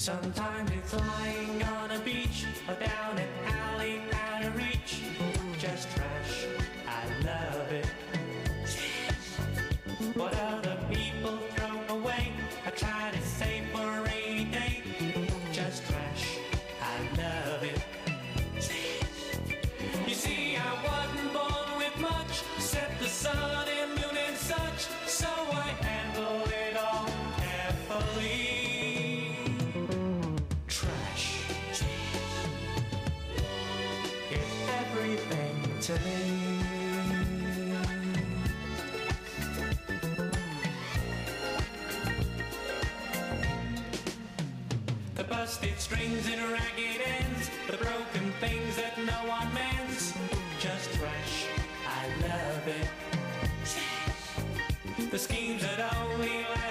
Sometimes it's lying on a beach or down an alley. The busted strings and ragged ends, the broken things that no one mends. Just trash, I love it. The schemes that only last.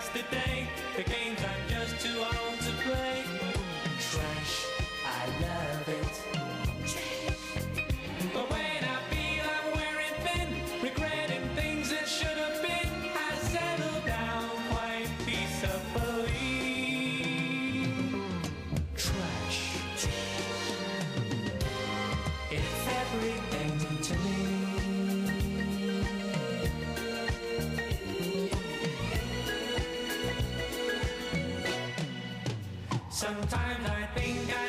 Sometimes I think I